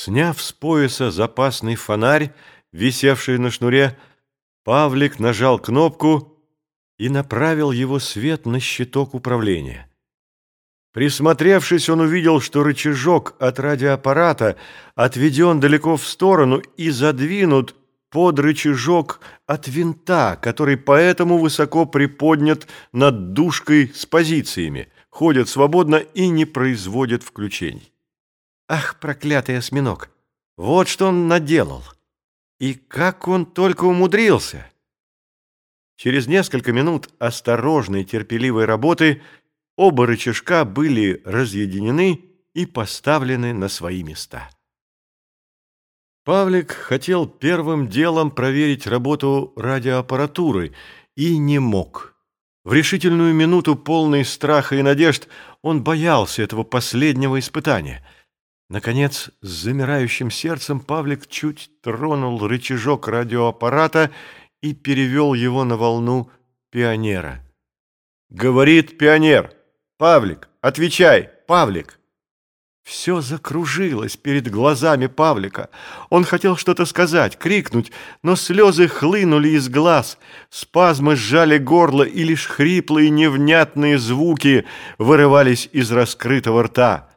Сняв с пояса запасный фонарь, висевший на шнуре, Павлик нажал кнопку и направил его свет на щиток управления. Присмотревшись, он увидел, что рычажок от радиоаппарата отведен далеко в сторону и задвинут под рычажок от винта, который поэтому высоко приподнят над дужкой с позициями, ходит свободно и не производит включений. Ах, проклятый осьминог! Вот что он наделал! И как он только умудрился! Через несколько минут осторожной терпеливой работы оба рычажка были разъединены и поставлены на свои места. Павлик хотел первым делом проверить работу радиоаппаратуры и не мог. В решительную минуту, полный страха и надежд, он боялся этого последнего испытания – Наконец, с замирающим сердцем Павлик чуть тронул рычажок радиоаппарата и перевел его на волну пионера. «Говорит пионер! Павлик, отвечай, Павлик!» Все закружилось перед глазами Павлика. Он хотел что-то сказать, крикнуть, но слезы хлынули из глаз, спазмы сжали горло, и лишь хриплые невнятные звуки вырывались из раскрытого рта.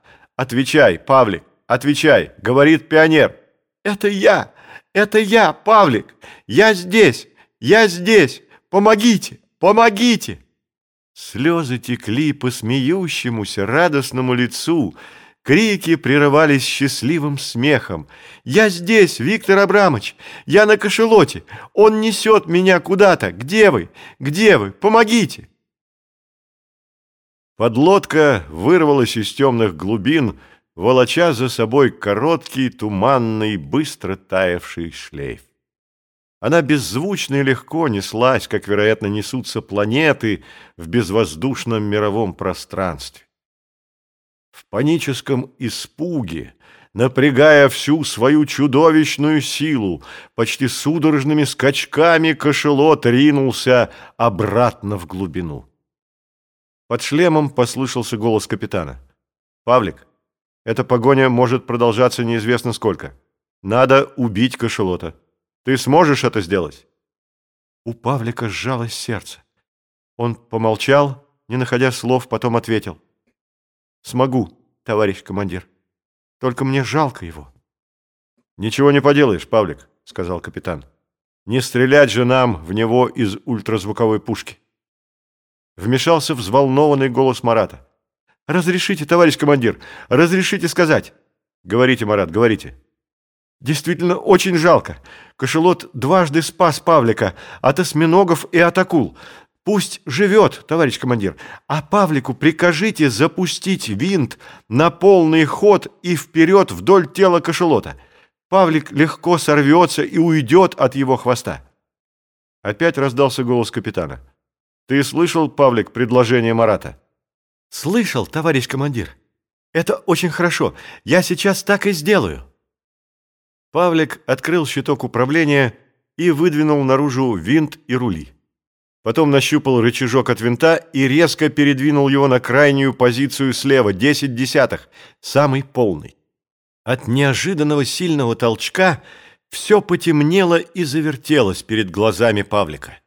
«Отвечай, Павлик, отвечай!» — говорит пионер. «Это я! Это я, Павлик! Я здесь! Я здесь! Помогите! Помогите!» Слезы текли по смеющемуся радостному лицу, крики прерывались счастливым смехом. «Я здесь, Виктор Абрамович! Я на кошелоте! Он несет меня куда-то! Где вы? Где вы? Помогите!» Подлодка вырвалась из темных глубин, волоча за собой короткий, туманный, быстро таявший шлейф. Она беззвучно и легко неслась, как, вероятно, несутся планеты в безвоздушном мировом пространстве. В паническом испуге, напрягая всю свою чудовищную силу, почти судорожными скачками кошелот ринулся обратно в глубину. Под шлемом послышался голос капитана. «Павлик, эта погоня может продолжаться неизвестно сколько. Надо убить кошелота. Ты сможешь это сделать?» У Павлика сжалось сердце. Он помолчал, не находя слов, потом ответил. «Смогу, товарищ командир. Только мне жалко его». «Ничего не поделаешь, Павлик», — сказал капитан. «Не стрелять же нам в него из ультразвуковой пушки». Вмешался взволнованный голос Марата. «Разрешите, товарищ командир, разрешите сказать». «Говорите, Марат, говорите». «Действительно, очень жалко. Кошелот дважды спас Павлика от осьминогов и от акул. Пусть живет, товарищ командир, а Павлику прикажите запустить винт на полный ход и вперед вдоль тела кошелота. Павлик легко сорвется и уйдет от его хвоста». Опять раздался голос капитана. Ты слышал, Павлик, предложение Марата? Слышал, товарищ командир. Это очень хорошо. Я сейчас так и сделаю. Павлик открыл щиток управления и выдвинул наружу винт и рули. Потом нащупал рычажок от винта и резко передвинул его на крайнюю позицию слева, 10 десятых, самый полный. От неожиданного сильного толчка все потемнело и завертелось перед глазами Павлика.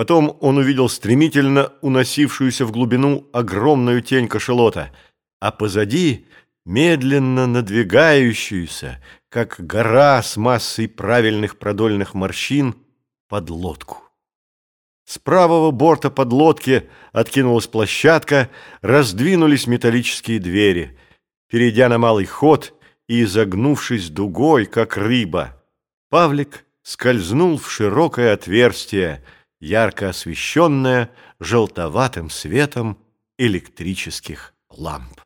Потом он увидел стремительно уносившуюся в глубину огромную тень кошелота, а позади медленно надвигающуюся, как гора с массой правильных продольных морщин, подлодку. С правого борта подлодки откинулась площадка, раздвинулись металлические двери. Перейдя на малый ход и изогнувшись дугой, как рыба, Павлик скользнул в широкое отверстие, ярко освещенная желтоватым светом электрических ламп.